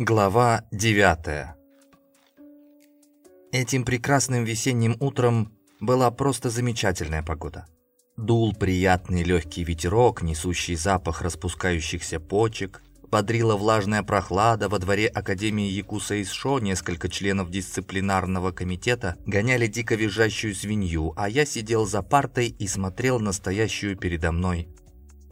Глава 9 Этим прекрасным весенним утром была просто замечательная погода. Дул приятный легкий ветерок, несущий запах распускающихся почек, бодрила влажная прохлада, во дворе Академии Якуса Исшо несколько членов дисциплинарного комитета гоняли дико визжащую свинью, а я сидел за партой и смотрел настоящую передо мной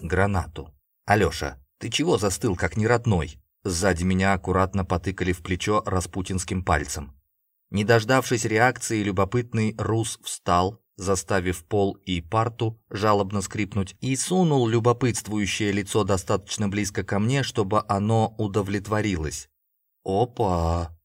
гранату. «Алеша, ты чего застыл, как неродной?» Сзади меня аккуратно потыкали в плечо распутинским пальцем. Не дождавшись реакции, любопытный Рус встал, заставив пол и парту жалобно скрипнуть, и сунул любопытствующее лицо достаточно близко ко мне, чтобы оно удовлетворилось. «Опа!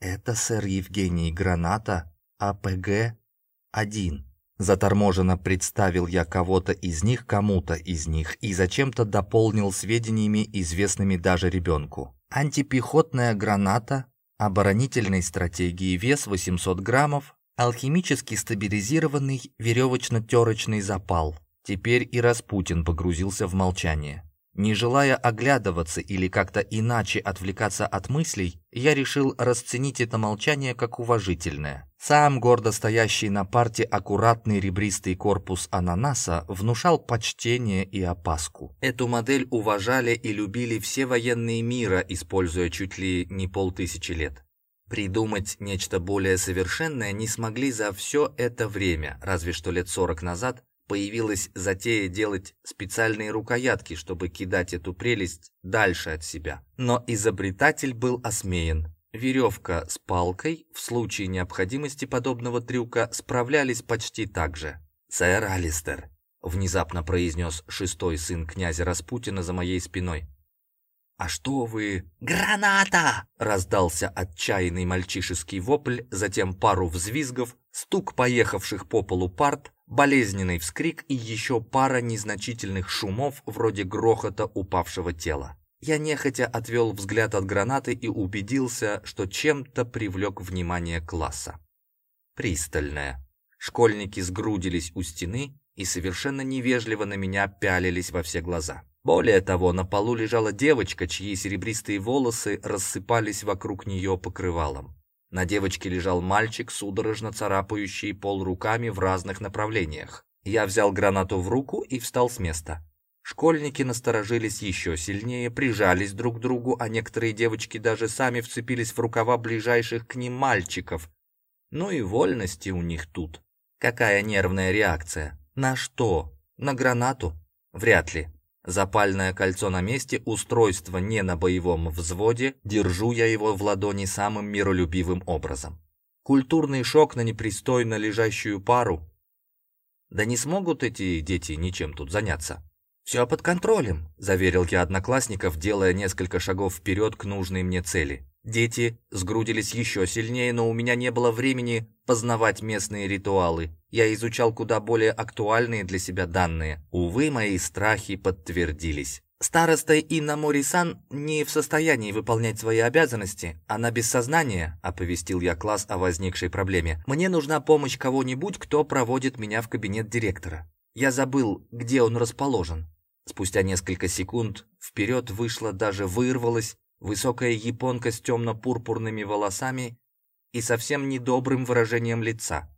Это сэр Евгений Граната, АПГ-1». Заторможенно представил я кого-то из них кому-то из них и зачем-то дополнил сведениями, известными даже ребенку. Антипехотная граната, оборонительной стратегии вес 800 граммов, алхимически стабилизированный веревочно-терочный запал. Теперь и Распутин погрузился в молчание. Не желая оглядываться или как-то иначе отвлекаться от мыслей, я решил расценить это молчание как уважительное. Сам гордо стоящий на парте аккуратный ребристый корпус ананаса внушал почтение и опаску. Эту модель уважали и любили все военные мира, используя чуть ли не полтысячи лет. Придумать нечто более совершенное не смогли за все это время, разве что лет сорок назад появилась затея делать специальные рукоятки, чтобы кидать эту прелесть дальше от себя. Но изобретатель был осмеян. Веревка с палкой в случае необходимости подобного трюка справлялись почти так же. «Сэр Алистер», — внезапно произнес шестой сын князя Распутина за моей спиной. «А что вы...» «Граната!» — раздался отчаянный мальчишеский вопль, затем пару взвизгов, стук поехавших по полу парт, болезненный вскрик и еще пара незначительных шумов вроде грохота упавшего тела. Я нехотя отвел взгляд от гранаты и убедился, что чем-то привлек внимание класса. Пристальное. Школьники сгрудились у стены и совершенно невежливо на меня пялились во все глаза. Более того, на полу лежала девочка, чьи серебристые волосы рассыпались вокруг нее покрывалом. На девочке лежал мальчик, судорожно царапающий пол руками в разных направлениях. Я взял гранату в руку и встал с места. Школьники насторожились еще сильнее, прижались друг к другу, а некоторые девочки даже сами вцепились в рукава ближайших к ним мальчиков. Ну и вольности у них тут. Какая нервная реакция? На что? На гранату? Вряд ли. Запальное кольцо на месте, устройство не на боевом взводе, держу я его в ладони самым миролюбивым образом. Культурный шок на непристойно лежащую пару. Да не смогут эти дети ничем тут заняться. «Все под контролем», – заверил я одноклассников, делая несколько шагов вперед к нужной мне цели. Дети сгрудились еще сильнее, но у меня не было времени познавать местные ритуалы. Я изучал куда более актуальные для себя данные. Увы, мои страхи подтвердились. Староста Инна Морисан не в состоянии выполнять свои обязанности. Она без сознания, оповестил я класс о возникшей проблеме. Мне нужна помощь кого-нибудь, кто проводит меня в кабинет директора. Я забыл, где он расположен. Спустя несколько секунд вперед вышла, даже вырвалась Высокая японка с темно-пурпурными волосами и совсем недобрым выражением лица.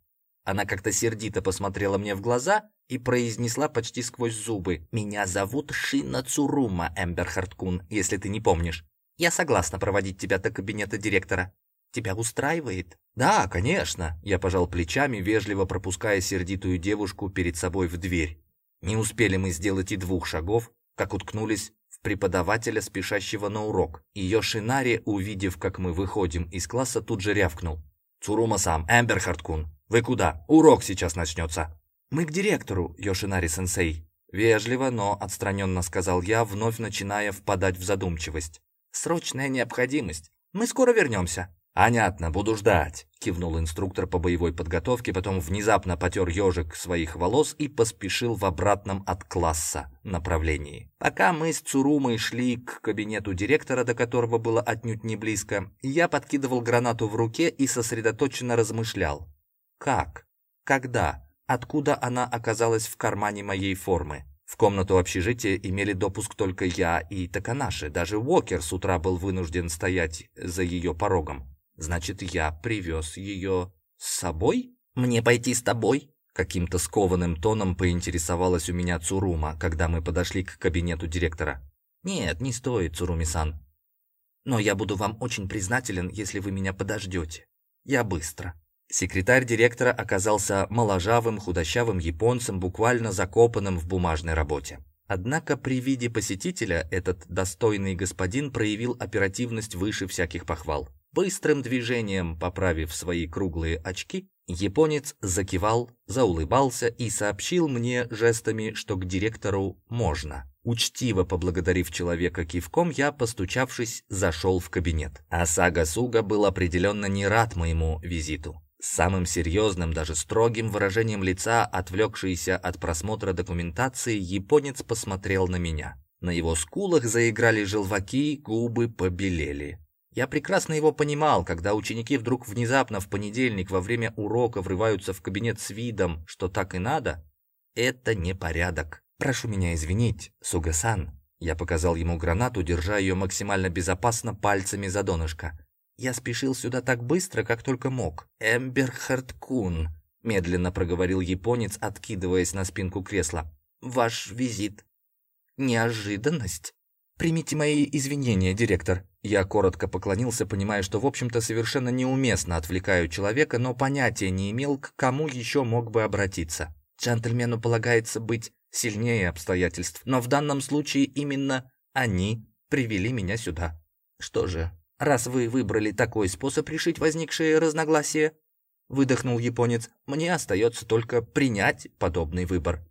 Она как-то сердито посмотрела мне в глаза и произнесла почти сквозь зубы. «Меня зовут Шина Цурума, Эмбер Харткун, если ты не помнишь. Я согласна проводить тебя до кабинета директора. Тебя устраивает?» «Да, конечно», — я пожал плечами, вежливо пропуская сердитую девушку перед собой в дверь. Не успели мы сделать и двух шагов, как уткнулись преподавателя, спешащего на урок. И Йошинари, увидев, как мы выходим из класса, тут же рявкнул. «Цурума-сам, Эмберхард-кун, вы куда? Урок сейчас начнется!» «Мы к директору, Йошинари-сенсей!» Вежливо, но отстраненно сказал я, вновь начиная впадать в задумчивость. «Срочная необходимость. Мы скоро вернемся». «Понятно, буду ждать», — кивнул инструктор по боевой подготовке, потом внезапно потер ежик своих волос и поспешил в обратном от класса направлении. Пока мы с Цурумой шли к кабинету директора, до которого было отнюдь не близко, я подкидывал гранату в руке и сосредоточенно размышлял. Как? Когда? Откуда она оказалась в кармане моей формы? В комнату общежития имели допуск только я и Таканаши. Даже Уокер с утра был вынужден стоять за ее порогом. Значит, я привез ее с собой? Мне пойти с тобой? Каким-то скованным тоном поинтересовалась у меня Цурума, когда мы подошли к кабинету директора. «Нет, не стоит, Цуруми-сан. Но я буду вам очень признателен, если вы меня подождете. Я быстро». Секретарь директора оказался моложавым, худощавым японцем, буквально закопанным в бумажной работе. Однако при виде посетителя этот достойный господин проявил оперативность выше всяких похвал. Быстрым движением, поправив свои круглые очки, японец закивал, заулыбался и сообщил мне жестами, что к директору можно. Учтиво поблагодарив человека кивком, я, постучавшись, зашел в кабинет. А Сага Суга был определенно не рад моему визиту. С самым серьезным, даже строгим выражением лица, отвлекшийся от просмотра документации, японец посмотрел на меня. На его скулах заиграли желваки, губы побелели. Я прекрасно его понимал, когда ученики вдруг внезапно в понедельник во время урока врываются в кабинет с видом, что так и надо. Это непорядок. Прошу меня извинить, Сугасан. Я показал ему гранату, держа ее максимально безопасно пальцами за донышко. Я спешил сюда так быстро, как только мог. Эмберхард Кун, медленно проговорил японец, откидываясь на спинку кресла. Ваш визит. Неожиданность. Примите мои извинения, директор. Я коротко поклонился, понимая, что, в общем-то, совершенно неуместно отвлекаю человека, но понятия не имел, к кому еще мог бы обратиться. Джентльмену полагается быть сильнее обстоятельств, но в данном случае именно они привели меня сюда. Что же, раз вы выбрали такой способ решить возникшие разногласия, выдохнул японец, мне остается только принять подобный выбор.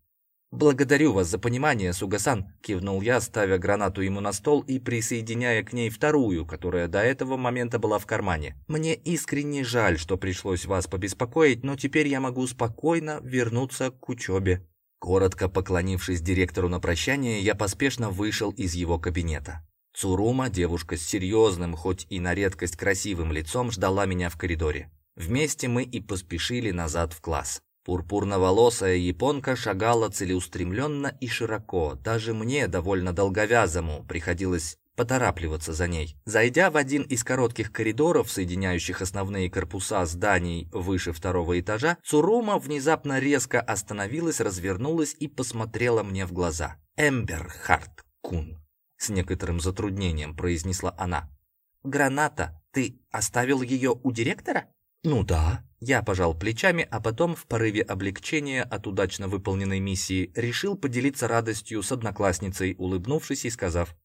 «Благодарю вас за понимание, Сугасан», — кивнул я, ставя гранату ему на стол и присоединяя к ней вторую, которая до этого момента была в кармане. «Мне искренне жаль, что пришлось вас побеспокоить, но теперь я могу спокойно вернуться к учебе». Коротко поклонившись директору на прощание, я поспешно вышел из его кабинета. Цурума, девушка с серьезным, хоть и на редкость красивым лицом, ждала меня в коридоре. Вместе мы и поспешили назад в класс. Пурпурноволосая японка шагала целеустремленно и широко. Даже мне, довольно долговязому, приходилось поторапливаться за ней. Зайдя в один из коротких коридоров, соединяющих основные корпуса зданий выше второго этажа, Цурума внезапно резко остановилась, развернулась и посмотрела мне в глаза. «Эмберхард Кун», с некоторым затруднением произнесла она. «Граната, ты оставил ее у директора?» «Ну да». Я пожал плечами, а потом в порыве облегчения от удачно выполненной миссии решил поделиться радостью с одноклассницей, улыбнувшись и сказав,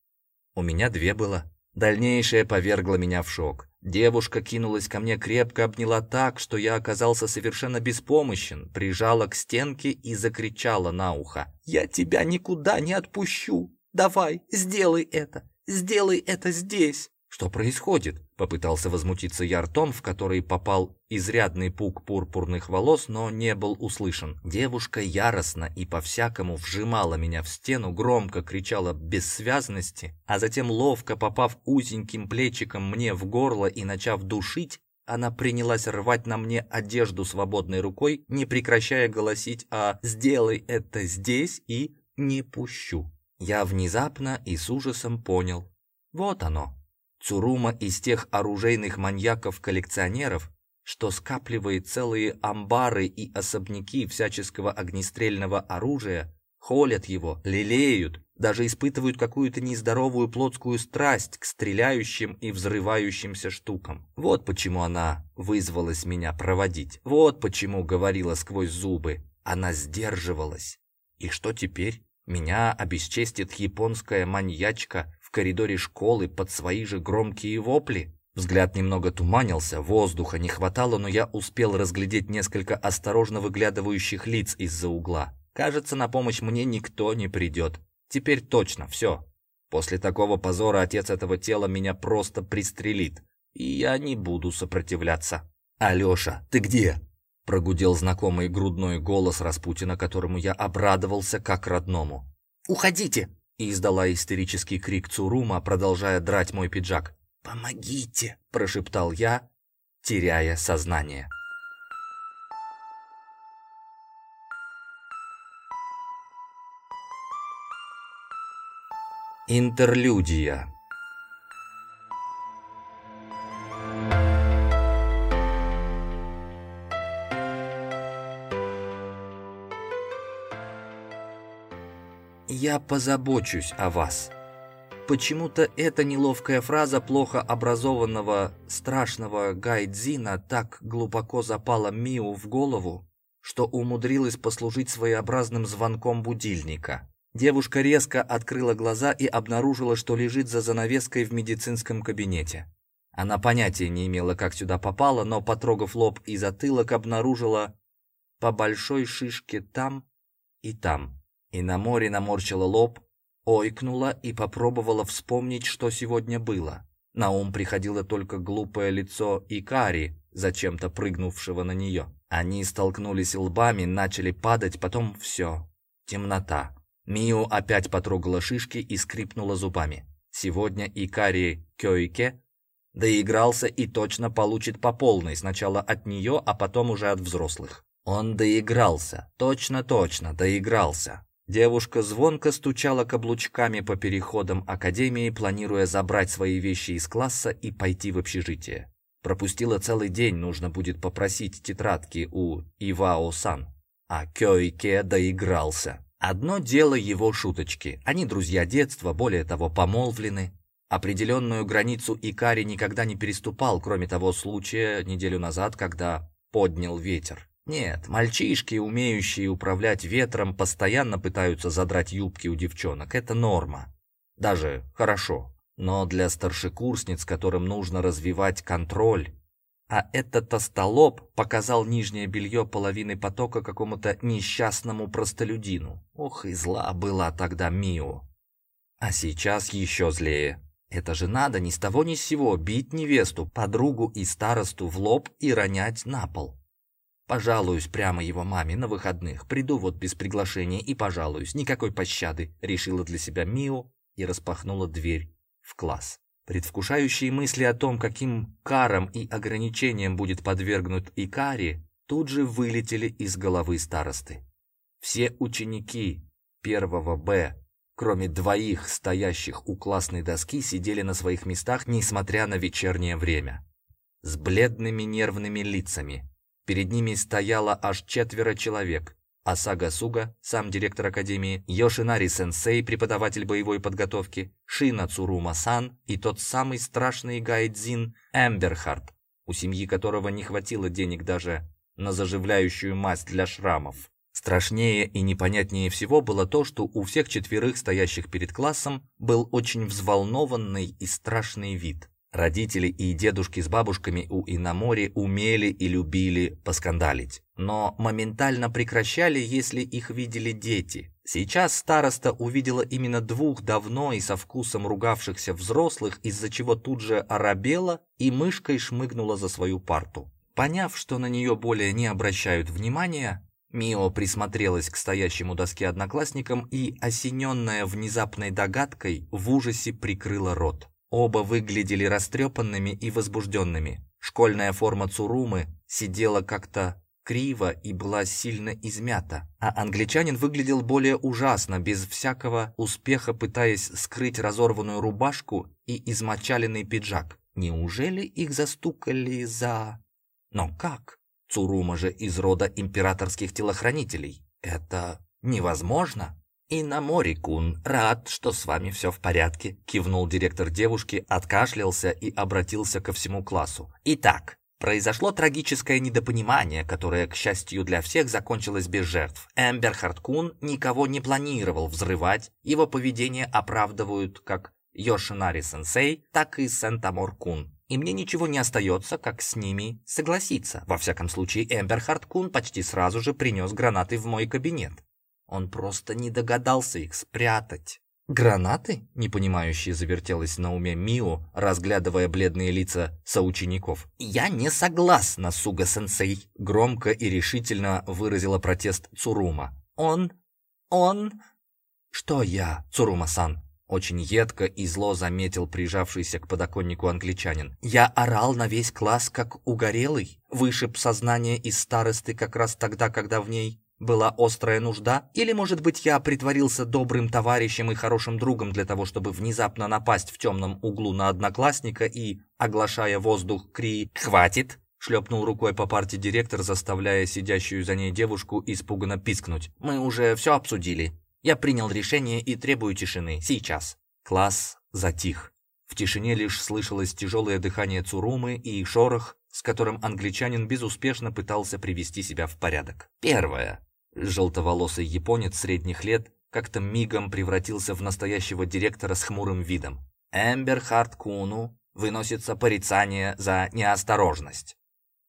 «У меня две было». Дальнейшее повергло меня в шок. Девушка кинулась ко мне, крепко обняла так, что я оказался совершенно беспомощен, прижала к стенке и закричала на ухо. «Я тебя никуда не отпущу! Давай, сделай это! Сделай это здесь!» «Что происходит?» — попытался возмутиться я в который попал изрядный пук пурпурных волос, но не был услышан. Девушка яростно и по-всякому вжимала меня в стену, громко кричала бессвязности, а затем, ловко попав узеньким плечиком мне в горло и начав душить, она принялась рвать на мне одежду свободной рукой, не прекращая голосить «А сделай это здесь и не пущу». Я внезапно и с ужасом понял. Вот оно. Цурума из тех оружейных маньяков-коллекционеров, что скапливает целые амбары и особняки всяческого огнестрельного оружия, холят его, лелеют, даже испытывают какую-то нездоровую плотскую страсть к стреляющим и взрывающимся штукам. Вот почему она вызвалась меня проводить. Вот почему говорила сквозь зубы. Она сдерживалась. И что теперь? Меня обесчестит японская маньячка коридоре школы под свои же громкие вопли. Взгляд немного туманился, воздуха не хватало, но я успел разглядеть несколько осторожно выглядывающих лиц из-за угла. Кажется, на помощь мне никто не придет. Теперь точно, все. После такого позора отец этого тела меня просто пристрелит, и я не буду сопротивляться. «Алеша, ты где?» Прогудел знакомый грудной голос Распутина, которому я обрадовался как родному. «Уходите!» И издала истерический крик Цурума, продолжая драть мой пиджак. «Помогите!» – прошептал я, теряя сознание. Интерлюдия «Я позабочусь о вас». Почему-то эта неловкая фраза плохо образованного, страшного Гайдзина так глубоко запала Миу в голову, что умудрилась послужить своеобразным звонком будильника. Девушка резко открыла глаза и обнаружила, что лежит за занавеской в медицинском кабинете. Она понятия не имела, как сюда попала, но, потрогав лоб и затылок, обнаружила по большой шишке там и там. И на море наморщила лоб, ойкнула и попробовала вспомнить, что сегодня было. На ум приходило только глупое лицо Икари, зачем-то прыгнувшего на нее. Они столкнулись лбами, начали падать, потом все. Темнота. Мио опять потрогала шишки и скрипнула зубами. Сегодня Икари Кёйке доигрался и точно получит по полной, сначала от нее, а потом уже от взрослых. Он доигрался, точно-точно доигрался. Девушка звонко стучала каблучками по переходам академии, планируя забрать свои вещи из класса и пойти в общежитие. Пропустила целый день, нужно будет попросить тетрадки у Ивао-сан. А Кёйке доигрался. Одно дело его шуточки. Они друзья детства, более того, помолвлены. Определенную границу Икари никогда не переступал, кроме того случая неделю назад, когда поднял ветер. Нет, мальчишки, умеющие управлять ветром, постоянно пытаются задрать юбки у девчонок. Это норма. Даже хорошо. Но для старшекурсниц, которым нужно развивать контроль, а этот остолоп показал нижнее белье половины потока какому-то несчастному простолюдину. Ох, и зла была тогда Мио. А сейчас еще злее. Это же надо ни с того ни с сего бить невесту, подругу и старосту в лоб и ронять на пол. Пожалуюсь прямо его маме на выходных. Приду вот без приглашения и пожалуюсь. Никакой пощады, решила для себя Мио и распахнула дверь в класс. Предвкушающие мысли о том, каким карам и ограничениям будет подвергнут Икари, тут же вылетели из головы старосты. Все ученики первого Б, кроме двоих стоящих у классной доски, сидели на своих местах, несмотря на вечернее время. С бледными нервными лицами, Перед ними стояло аж четверо человек. Асага Суга, сам директор академии, Йошинари Сенсей, преподаватель боевой подготовки, Шина Цурума-сан и тот самый страшный гайдзин Эмберхард, у семьи которого не хватило денег даже на заживляющую мазь для шрамов. Страшнее и непонятнее всего было то, что у всех четверых стоящих перед классом был очень взволнованный и страшный вид. Родители и дедушки с бабушками у Инамори умели и любили поскандалить, но моментально прекращали, если их видели дети. Сейчас староста увидела именно двух давно и со вкусом ругавшихся взрослых, из-за чего тут же оробела и мышкой шмыгнула за свою парту. Поняв, что на нее более не обращают внимания, Мио присмотрелась к стоящему доске одноклассникам и, осененная внезапной догадкой, в ужасе прикрыла рот. Оба выглядели растрепанными и возбужденными. Школьная форма Цурумы сидела как-то криво и была сильно измята, а англичанин выглядел более ужасно, без всякого успеха пытаясь скрыть разорванную рубашку и измочаленный пиджак. Неужели их застукали за... Но как? Цурума же из рода императорских телохранителей. Это невозможно. «И на море, Кун, рад, что с вами все в порядке», кивнул директор девушки, откашлялся и обратился ко всему классу. «Итак, Произошло трагическое недопонимание, которое, к счастью для всех, закончилось без жертв. Эмбер Харткун никого не планировал взрывать, его поведение оправдывают как Йошинари-сенсей, так и Сентамор-кун. И мне ничего не остается, как с ними согласиться. Во всяком случае, Эмбер Харткун почти сразу же принес гранаты в мой кабинет. Он просто не догадался их спрятать. «Гранаты?» — непонимающе завертелась на уме Мио, разглядывая бледные лица соучеников. «Я не согласна, Суга-сенсей!» — громко и решительно выразила протест Цурума. «Он... он...» «Что я, Цурума-сан?» Очень едко и зло заметил прижавшийся к подоконнику англичанин. «Я орал на весь класс, как угорелый, вышиб сознание из старосты как раз тогда, когда в ней Была острая нужда? Или, может быть, я притворился добрым товарищем и хорошим другом для того, чтобы внезапно напасть в темном углу на одноклассника и, оглашая воздух, кри «Хватит!» шлепнул рукой по парте директор, заставляя сидящую за ней девушку испуганно пискнуть. «Мы уже все обсудили. Я принял решение и требую тишины. Сейчас». Класс затих. В тишине лишь слышалось тяжелое дыхание Цурумы и шорох, с которым англичанин безуспешно пытался привести себя в порядок. Первое. Желтоволосый японец средних лет как-то мигом превратился в настоящего директора с хмурым видом. Эмбер Харт Куну выносится порицание за неосторожность.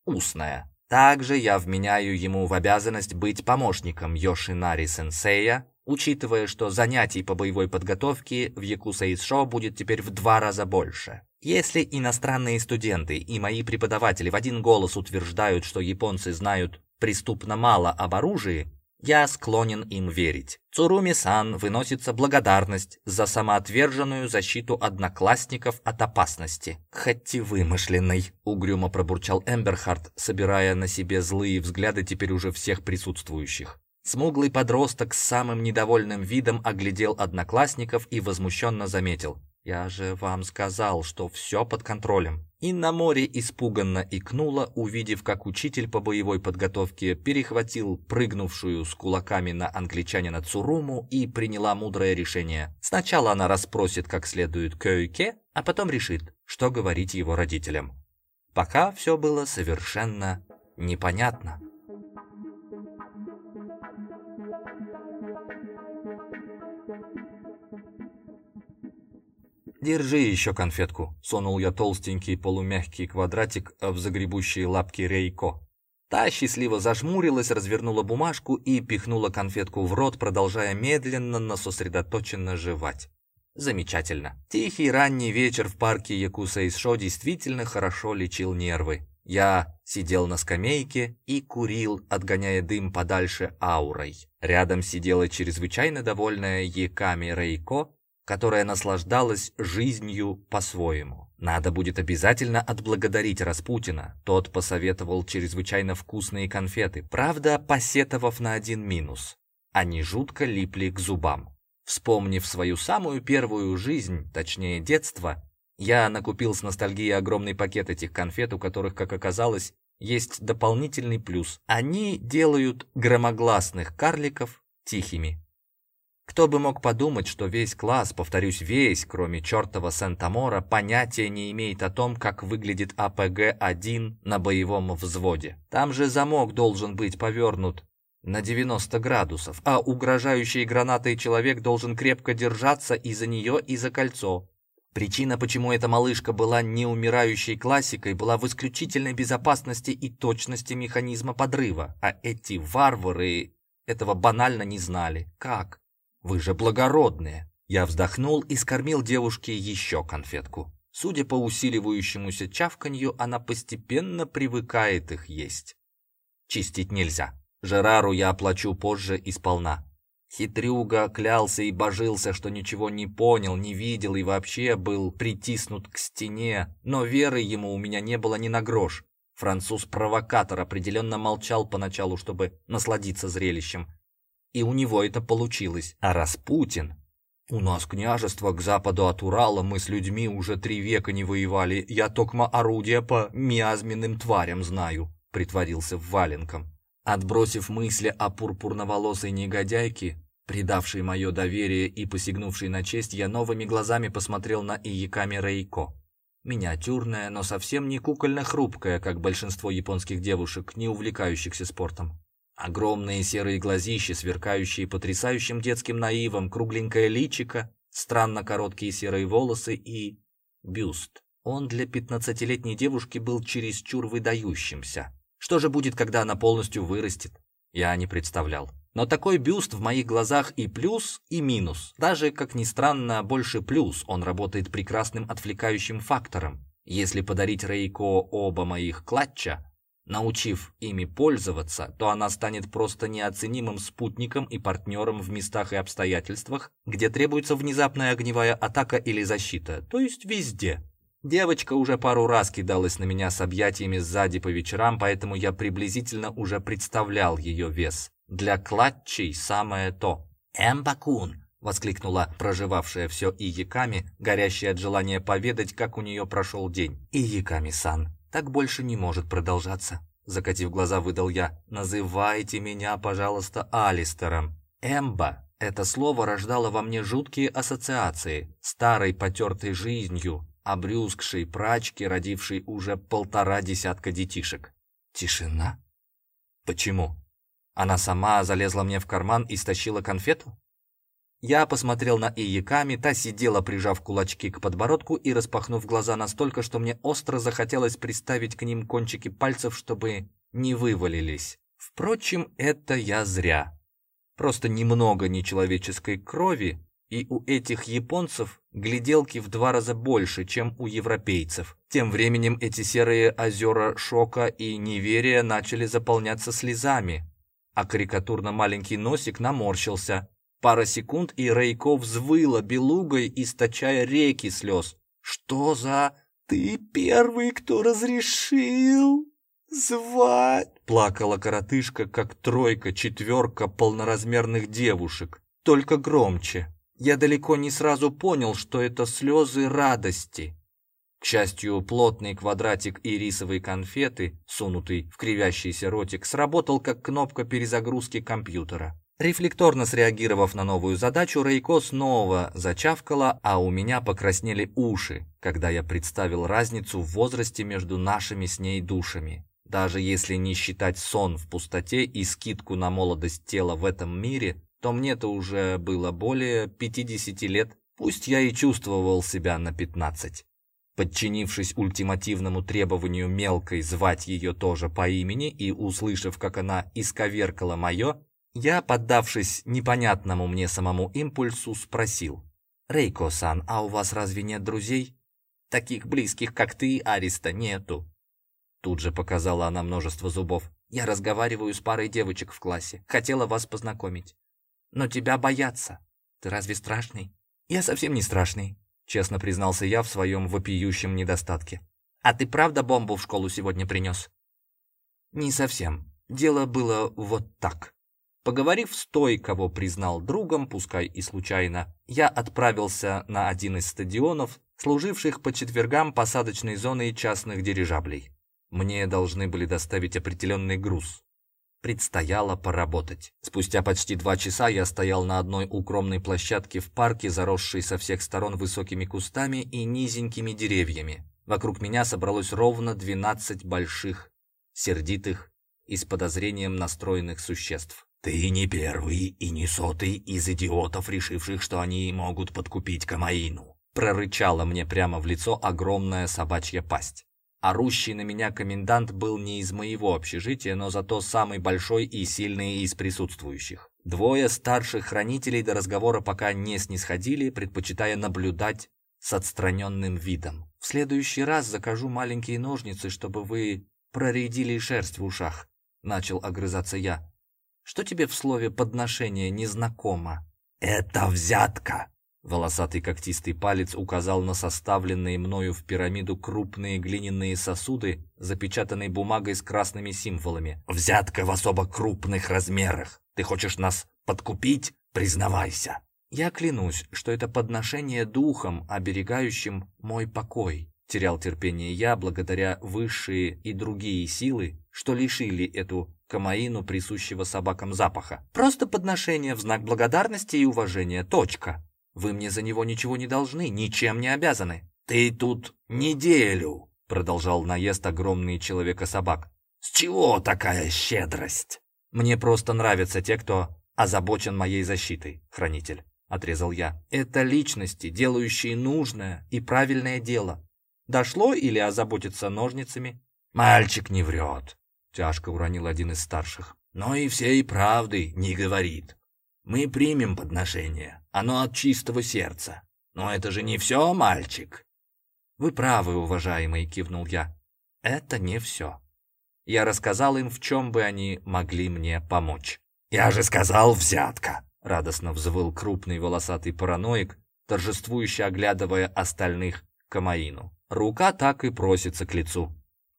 Устная. Также я вменяю ему в обязанность быть помощником Йошинари-сенсея учитывая, что занятий по боевой подготовке в Якусаис-шоу будет теперь в два раза больше. Если иностранные студенты и мои преподаватели в один голос утверждают, что японцы знают преступно мало об оружии, я склонен им верить. Цуруми-сан выносится благодарность за самоотверженную защиту одноклассников от опасности. Хоть и вымышленный, угрюмо пробурчал Эмберхард, собирая на себе злые взгляды теперь уже всех присутствующих. Смуглый подросток с самым недовольным видом оглядел одноклассников и возмущенно заметил. «Я же вам сказал, что все под контролем». И на море испуганно икнула, увидев, как учитель по боевой подготовке перехватил прыгнувшую с кулаками на англичанина Цуруму и приняла мудрое решение. Сначала она расспросит как следует Кёйке, а потом решит, что говорить его родителям. Пока все было совершенно непонятно. «Держи еще конфетку», — сунул я толстенький полумягкий квадратик в загребущие лапки Рейко. Та счастливо зажмурилась, развернула бумажку и пихнула конфетку в рот, продолжая медленно, но сосредоточенно жевать. Замечательно. Тихий ранний вечер в парке Якуса-Ишо действительно хорошо лечил нервы. Я сидел на скамейке и курил, отгоняя дым подальше аурой. Рядом сидела чрезвычайно довольная Яками Рейко которая наслаждалась жизнью по-своему. Надо будет обязательно отблагодарить Распутина. Тот посоветовал чрезвычайно вкусные конфеты, правда, посетовав на один минус. Они жутко липли к зубам. Вспомнив свою самую первую жизнь, точнее детство, я накупил с ностальгией огромный пакет этих конфет, у которых, как оказалось, есть дополнительный плюс. Они делают громогласных карликов тихими. Кто бы мог подумать, что весь класс, повторюсь, весь, кроме чертова Сент-Амора, понятия не имеет о том, как выглядит АПГ-1 на боевом взводе. Там же замок должен быть повернут на 90 градусов, а угрожающий гранатой человек должен крепко держаться и за нее, и за кольцо. Причина, почему эта малышка была неумирающей классикой, была в исключительной безопасности и точности механизма подрыва, а эти варвары этого банально не знали. Как? Вы же благородные. Я вздохнул и скормил девушке еще конфетку. Судя по усиливающемуся чавканью, она постепенно привыкает их есть. Чистить нельзя. Жерару я оплачу позже и сполна. Хитрюга клялся и божился, что ничего не понял, не видел и вообще был притиснут к стене, но веры ему у меня не было ни на грош. Француз-провокатор определенно молчал поначалу, чтобы насладиться зрелищем, и у него это получилось. А Распутин... У нас княжество к западу от Урала, мы с людьми уже три века не воевали, я токмо орудия по миазменным тварям знаю, притворился в валенком. Отбросив мысли о пурпурноволосой негодяйке, предавшей мое доверие и посягнувшей на честь, я новыми глазами посмотрел на Ияками Рейко. Миниатюрная, но совсем не кукольно-хрупкая, как большинство японских девушек, не увлекающихся спортом. Огромные серые глазища, сверкающие потрясающим детским наивом, кругленькое личико, странно короткие серые волосы и... бюст. Он для пятнадцатилетней девушки был чересчур выдающимся. Что же будет, когда она полностью вырастет? Я не представлял. Но такой бюст в моих глазах и плюс, и минус. Даже, как ни странно, больше плюс. Он работает прекрасным отвлекающим фактором. Если подарить Рейко оба моих клатча, Научив ими пользоваться, то она станет просто неоценимым спутником и партнером в местах и обстоятельствах, где требуется внезапная огневая атака или защита, то есть везде. Девочка уже пару раз кидалась на меня с объятиями сзади по вечерам, поэтому я приблизительно уже представлял ее вес. Для клатчей самое то. «Эмбакун!» — воскликнула проживавшая все Ияками, горящая от желания поведать, как у нее прошел день. «Ияками-сан, так больше не может продолжаться», — закатив глаза, выдал я. «Называйте меня, пожалуйста, Алистером. Эмба это слово рождало во мне жуткие ассоциации, старой потертой жизнью, обрюзгшей прачки, родившей уже полтора десятка детишек. Тишина? Почему? Она сама залезла мне в карман и стащила конфету? Я посмотрел на Ияками, та сидела, прижав кулачки к подбородку и распахнув глаза настолько, что мне остро захотелось приставить к ним кончики пальцев, чтобы не вывалились. Впрочем, это я зря. Просто немного нечеловеческой крови, и у этих японцев гляделки в два раза больше, чем у европейцев. Тем временем эти серые озера шока и неверия начали заполняться слезами, а карикатурно маленький носик наморщился. Пара секунд, и Рейко взвыла белугой, источая реки слез. «Что за...» «Ты первый, кто разрешил!» звать!» Плакала коротышка, как тройка, четверка полноразмерных девушек, только громче. Я далеко не сразу понял, что это слезы радости. К счастью, плотный квадратик ирисовой конфеты, сунутый в кривящийся ротик, сработал как кнопка перезагрузки компьютера. Рефлекторно среагировав на новую задачу, Рейко снова зачавкала, а у меня покраснели уши, когда я представил разницу в возрасте между нашими с ней душами. Даже если не считать сон в пустоте и скидку на молодость тела в этом мире, то мне-то уже было более 50 лет, пусть я и чувствовал себя на 15. Подчинившись ультимативному требованию мелкой звать ее тоже по имени и услышав, как она исковеркала мое, я, поддавшись непонятному мне самому импульсу, спросил. «Рейко-сан, а у вас разве нет друзей? Таких близких, как ты, Ариста, нету. Тут же показала она множество зубов. «Я разговариваю с парой девочек в классе. Хотела вас познакомить. Но тебя боятся. Ты разве страшный?» «Я совсем не страшный», — честно признался я в своем вопиющем недостатке. «А ты правда бомбу в школу сегодня принес?» «Не совсем. Дело было вот так». Поговорив с той, кого признал другом, пускай и случайно, я отправился на один из стадионов, служивших по четвергам посадочной зоной частных дирижаблей. Мне должны были доставить определенный груз. Предстояло поработать. Спустя почти два часа я стоял на одной укромной площадке в парке, заросшей со всех сторон высокими кустами и низенькими деревьями. Вокруг меня собралось ровно 12 больших, сердитых и с подозрением настроенных существ. «Ты не первый и не сотый из идиотов, решивших, что они могут подкупить Камаину», прорычала мне прямо в лицо огромная собачья пасть. Орущий на меня комендант был не из моего общежития, но зато самый большой и сильный из присутствующих. Двое старших хранителей до разговора пока не снисходили, предпочитая наблюдать с отстраненным видом. «В следующий раз закажу маленькие ножницы, чтобы вы проредили шерсть в ушах», — начал огрызаться я. «Что тебе в слове «подношение» незнакомо?» «Это взятка!» Волосатый когтистый палец указал на составленные мною в пирамиду крупные глиняные сосуды, запечатанные бумагой с красными символами. «Взятка в особо крупных размерах. Ты хочешь нас подкупить? Признавайся!» «Я клянусь, что это подношение духом, оберегающим мой покой», терял терпение я благодаря высшие и другие силы, что лишили эту камаину присущего собакам запаха. Просто подношение в знак благодарности и уважения. Точка. Вы мне за него ничего не должны, ничем не обязаны. Ты тут неделю, продолжал наезд огромный человека-собак. С чего такая щедрость? Мне просто нравятся те, кто озабочен моей защитой, хранитель, отрезал я. Это личности, делающие нужное и правильное дело. Дошло или озаботиться ножницами? Мальчик не врет, тяжко уронил один из старших. Но и всей правды не говорит. Мы примем подношение. Оно от чистого сердца. Но это же не все, мальчик. Вы правы, уважаемый, кивнул я. Это не все. Я рассказал им, в чем бы они могли мне помочь. Я же сказал взятка, радостно взвыл крупный волосатый параноик, торжествующе оглядывая остальных Камаину. Рука так и просится к лицу.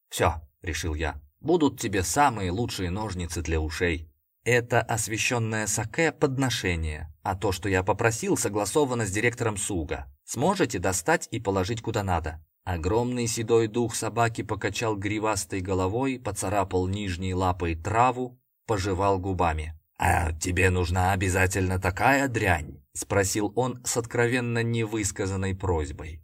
«Все», — решил я, — «будут тебе самые лучшие ножницы для ушей. Это освещенное саке – подношение, а то, что я попросил, согласовано с директором Суга. Сможете достать и положить куда надо». Огромный седой дух собаки покачал гривастой головой, поцарапал нижней лапой траву, пожевал губами. «А тебе нужна обязательно такая дрянь?» — спросил он с откровенно невысказанной просьбой.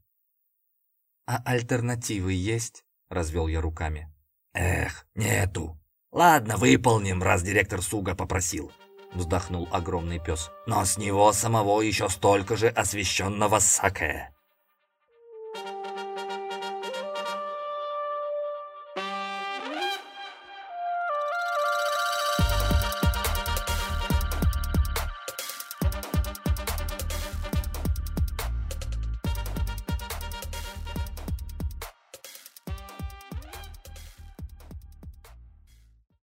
«А альтернативы есть?» — развел я руками. «Эх, нету. Ладно, выполним, раз директор Суга попросил», — вздохнул огромный пес. «Но с него самого еще столько же освещенного саке».